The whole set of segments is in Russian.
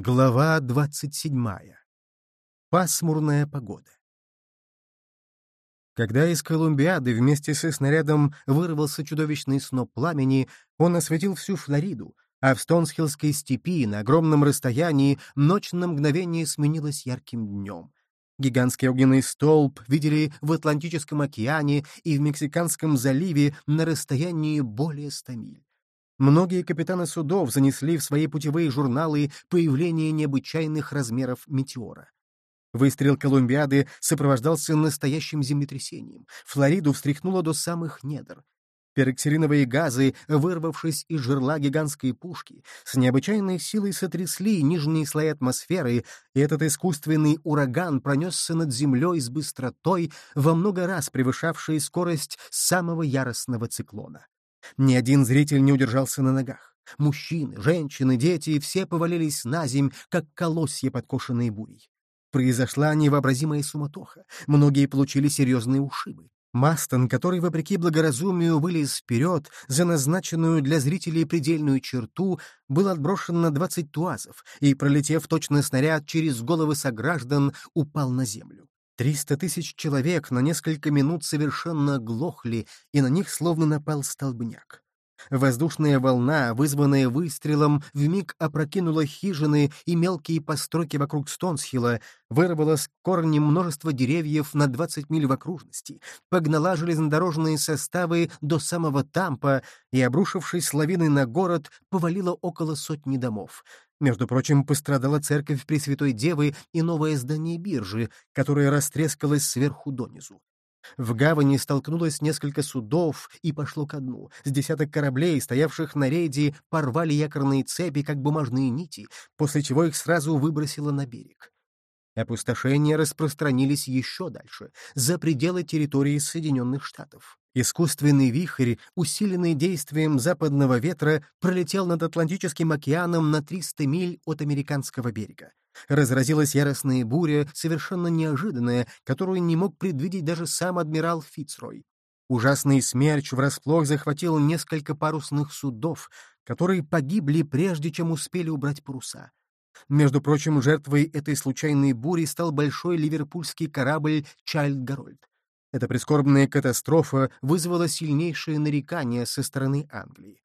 Глава двадцать седьмая. Пасмурная погода. Когда из Колумбиады вместе со снарядом вырвался чудовищный сноп пламени, он осветил всю Флориду, а в Стонсхиллской степи на огромном расстоянии ночь на мгновение сменилась ярким днем. Гигантский огненный столб видели в Атлантическом океане и в Мексиканском заливе на расстоянии более ста миль. Многие капитаны судов занесли в свои путевые журналы появление необычайных размеров метеора. Выстрел Колумбиады сопровождался настоящим землетрясением. Флориду встряхнуло до самых недр. Пероксилиновые газы, вырвавшись из жерла гигантской пушки, с необычайной силой сотрясли нижние слои атмосферы, и этот искусственный ураган пронесся над землей с быстротой, во много раз превышавшей скорость самого яростного циклона. Ни один зритель не удержался на ногах. Мужчины, женщины, дети — все повалились на земь, как колосья, подкошенные бурей. Произошла невообразимая суматоха. Многие получили серьезные ушибы. Мастон, который, вопреки благоразумию, вылез вперед за назначенную для зрителей предельную черту, был отброшен на двадцать туазов и, пролетев точно снаряд через головы сограждан, упал на землю. Триста тысяч человек на несколько минут совершенно глохли, и на них словно напал столбняк. Воздушная волна, вызванная выстрелом, вмиг опрокинула хижины и мелкие постройки вокруг Стонсхилла, вырвала с корнем множество деревьев на 20 миль в окружности, погнала железнодорожные составы до самого Тампа и, обрушившись лавиной на город, повалила около сотни домов. Между прочим, пострадала церковь Пресвятой Девы и новое здание биржи, которое растрескалось сверху донизу. В гавани столкнулось несколько судов и пошло ко дну. С десяток кораблей, стоявших на рейде, порвали якорные цепи, как бумажные нити, после чего их сразу выбросило на берег. Опустошения распространились еще дальше, за пределы территории Соединенных Штатов. Искусственный вихрь, усиленный действием западного ветра, пролетел над Атлантическим океаном на 300 миль от американского берега. Разразилась яростная буря, совершенно неожиданная, которую не мог предвидеть даже сам адмирал Фицрой. Ужасный смерч врасплох захватил несколько парусных судов, которые погибли прежде, чем успели убрать паруса. Между прочим, жертвой этой случайной бури стал большой ливерпульский корабль «Чайльд Гарольд». Эта прискорбная катастрофа вызвала сильнейшее нарекание со стороны Англии.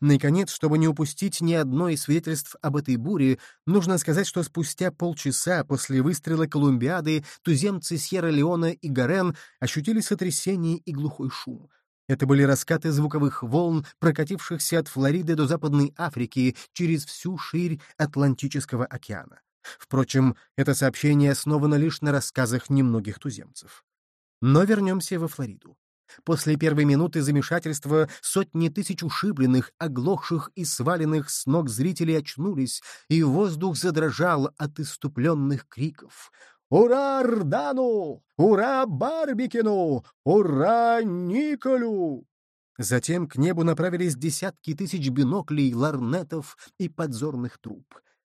Наконец, чтобы не упустить ни одно из свидетельств об этой буре, нужно сказать, что спустя полчаса после выстрела Колумбиады туземцы Сьерра-Леона и Гарен ощутили сотрясение и глухой шум. Это были раскаты звуковых волн, прокатившихся от Флориды до Западной Африки через всю ширь Атлантического океана. Впрочем, это сообщение основано лишь на рассказах немногих туземцев. Но вернемся во Флориду. После первой минуты замешательства сотни тысяч ушибленных, оглохших и сваленных с ног зрителей очнулись, и воздух задрожал от иступленных криков. «Ура Рдану! Ура Барбикину! Ура Николю!» Затем к небу направились десятки тысяч биноклей, ларнетов и подзорных труб.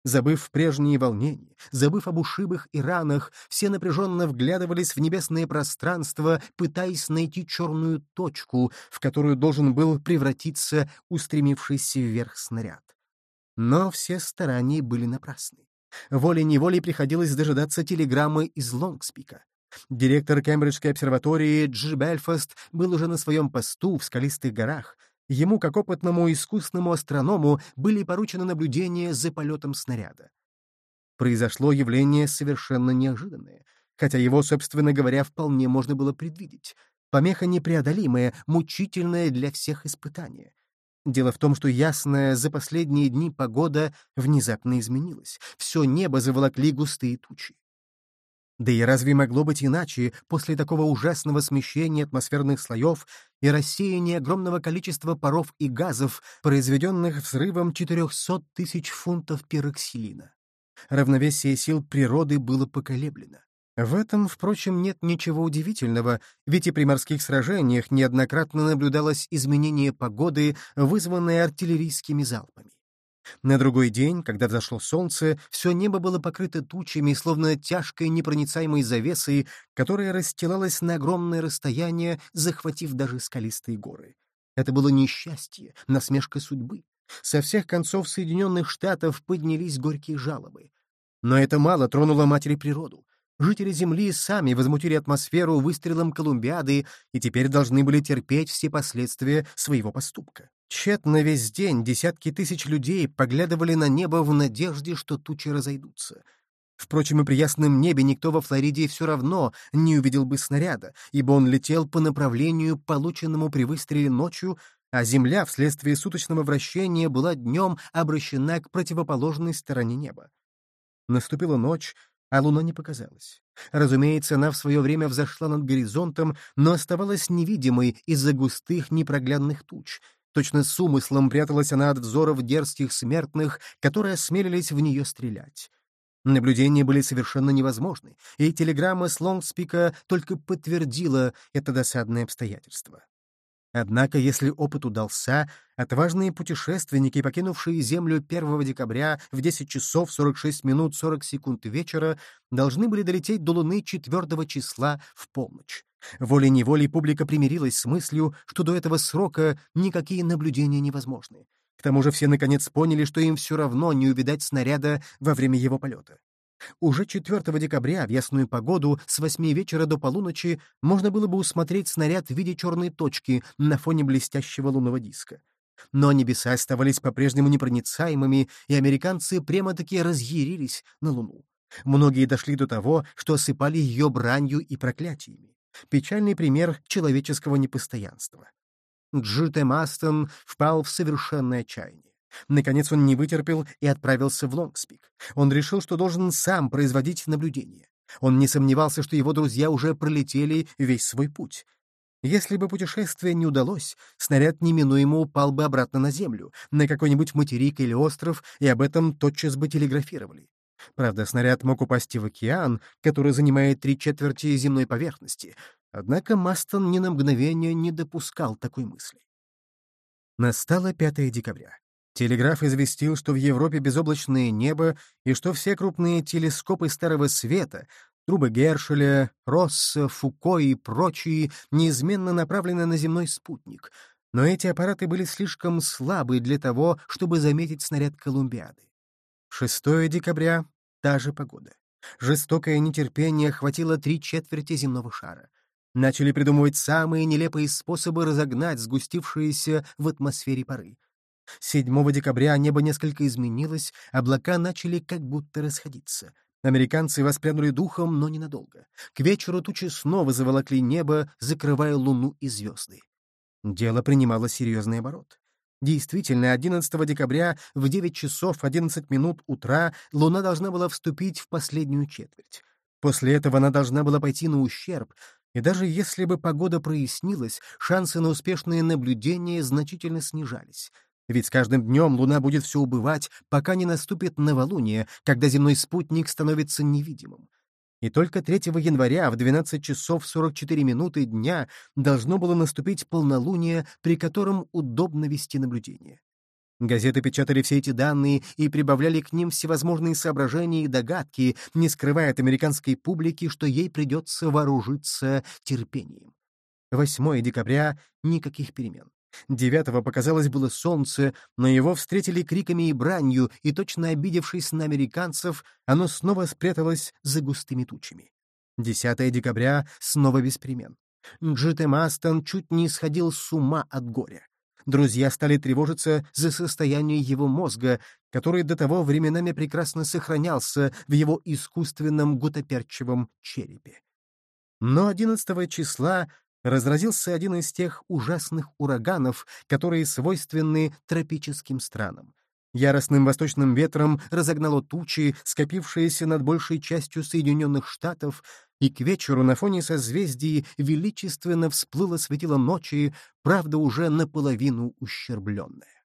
Забыв прежние волнения, забыв об ушибах и ранах, все напряженно вглядывались в небесное пространство, пытаясь найти черную точку, в которую должен был превратиться устремившийся вверх снаряд. Но все старания были напрасны. Волей-неволей приходилось дожидаться телеграммы из Лонгспика. Директор Кембриджской обсерватории Дж. Бельфаст был уже на своем посту в скалистых горах. Ему, как опытному искусному астроному, были поручены наблюдения за полетом снаряда. Произошло явление совершенно неожиданное, хотя его, собственно говоря, вполне можно было предвидеть. Помеха непреодолимая, мучительная для всех испытания. Дело в том, что ясная за последние дни погода внезапно изменилась. Все небо заволокли густые тучи. Да и разве могло быть иначе после такого ужасного смещения атмосферных слоев и рассеяния огромного количества паров и газов, произведенных взрывом 400 тысяч фунтов пероксилина? Равновесие сил природы было поколеблено. В этом, впрочем, нет ничего удивительного, ведь и при морских сражениях неоднократно наблюдалось изменение погоды, вызванное артиллерийскими залпами. На другой день, когда взошло солнце, все небо было покрыто тучами, словно тяжкой непроницаемой завесой, которая расстилалась на огромное расстояние, захватив даже скалистые горы. Это было несчастье, насмешка судьбы. Со всех концов Соединенных Штатов поднялись горькие жалобы. Но это мало тронуло матери природу. Жители Земли сами возмутили атмосферу выстрелом Колумбиады и теперь должны были терпеть все последствия своего поступка. Тщетно весь день десятки тысяч людей поглядывали на небо в надежде, что тучи разойдутся. Впрочем, и при ясном небе никто во Флориде все равно не увидел бы снаряда, ибо он летел по направлению, полученному при выстреле ночью, а Земля вследствие суточного вращения была днем обращена к противоположной стороне неба. Наступила ночь, а луна не показалась. Разумеется, она в свое время взошла над горизонтом, но оставалась невидимой из-за густых непроглядных туч. Точно с умыслом пряталась она от взоров дерзких смертных, которые осмелились в нее стрелять. Наблюдения были совершенно невозможны, и телеграмма с Лонгспика только подтвердила это досадное обстоятельство. Однако, если опыт удался, отважные путешественники, покинувшие Землю 1 декабря в 10 часов 46 минут 40 секунд вечера, должны были долететь до Луны 4 числа в полночь. Волей-неволей публика примирилась с мыслью, что до этого срока никакие наблюдения невозможны. К тому же все наконец поняли, что им все равно не увидать снаряда во время его полета. Уже 4 декабря в ясную погоду с 8 вечера до полуночи можно было бы усмотреть снаряд в виде черной точки на фоне блестящего лунного диска. Но небеса оставались по-прежнему непроницаемыми, и американцы прямо-таки разъярились на Луну. Многие дошли до того, что осыпали ее бранью и проклятиями. Печальный пример человеческого непостоянства. Джите Мастон впал в совершенное отчаяние. Наконец он не вытерпел и отправился в Лонгспик. Он решил, что должен сам производить наблюдение. Он не сомневался, что его друзья уже пролетели весь свой путь. Если бы путешествие не удалось, снаряд неминуемо упал бы обратно на Землю, на какой-нибудь материк или остров, и об этом тотчас бы телеграфировали. Правда, снаряд мог упасть в океан, который занимает три четверти земной поверхности, однако Мастон ни на мгновение не допускал такой мысли. Настало 5 декабря. Телеграф известил, что в Европе безоблачное небо и что все крупные телескопы Старого Света, трубы Гершеля, Росса, Фуко и прочие, неизменно направлены на земной спутник. Но эти аппараты были слишком слабы для того, чтобы заметить снаряд Колумбиады. 6 декабря — та же погода. Жестокое нетерпение охватило три четверти земного шара. Начали придумывать самые нелепые способы разогнать сгустившиеся в атмосфере пары. 7 декабря небо несколько изменилось, облака начали как будто расходиться. Американцы воспрянули духом, но ненадолго. К вечеру тучи снова заволокли небо, закрывая луну и звезды. Дело принимало серьезный оборот. Действительно, 11 декабря в 9 часов 11 минут утра Луна должна была вступить в последнюю четверть. После этого она должна была пойти на ущерб, и даже если бы погода прояснилась, шансы на успешное наблюдение значительно снижались. Ведь с каждым днем Луна будет все убывать, пока не наступит новолуние, когда земной спутник становится невидимым. И только 3 января в 12 часов 44 минуты дня должно было наступить полнолуние, при котором удобно вести наблюдение. Газеты печатали все эти данные и прибавляли к ним всевозможные соображения и догадки, не скрывая от американской публики, что ей придется вооружиться терпением. 8 декабря — никаких перемен. Девятого показалось было солнце, но его встретили криками и бранью, и, точно обидевшись на американцев, оно снова спряталось за густыми тучами. 10 декабря снова без перемен. Джите Мастон чуть не сходил с ума от горя. Друзья стали тревожиться за состояние его мозга, который до того временами прекрасно сохранялся в его искусственном гутоперчивом черепе. Но 11 числа разразился один из тех ужасных ураганов, которые свойственны тропическим странам. Яростным восточным ветром разогнало тучи, скопившиеся над большей частью Соединенных Штатов, и к вечеру на фоне созвездий величественно всплыло светило ночи, правда, уже наполовину ущербленное.